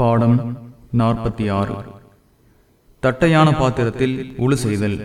பாடம் நாற்பத்தி ஆறு. தட்டையான பாத்திரத்தில் உழு செய்தல்.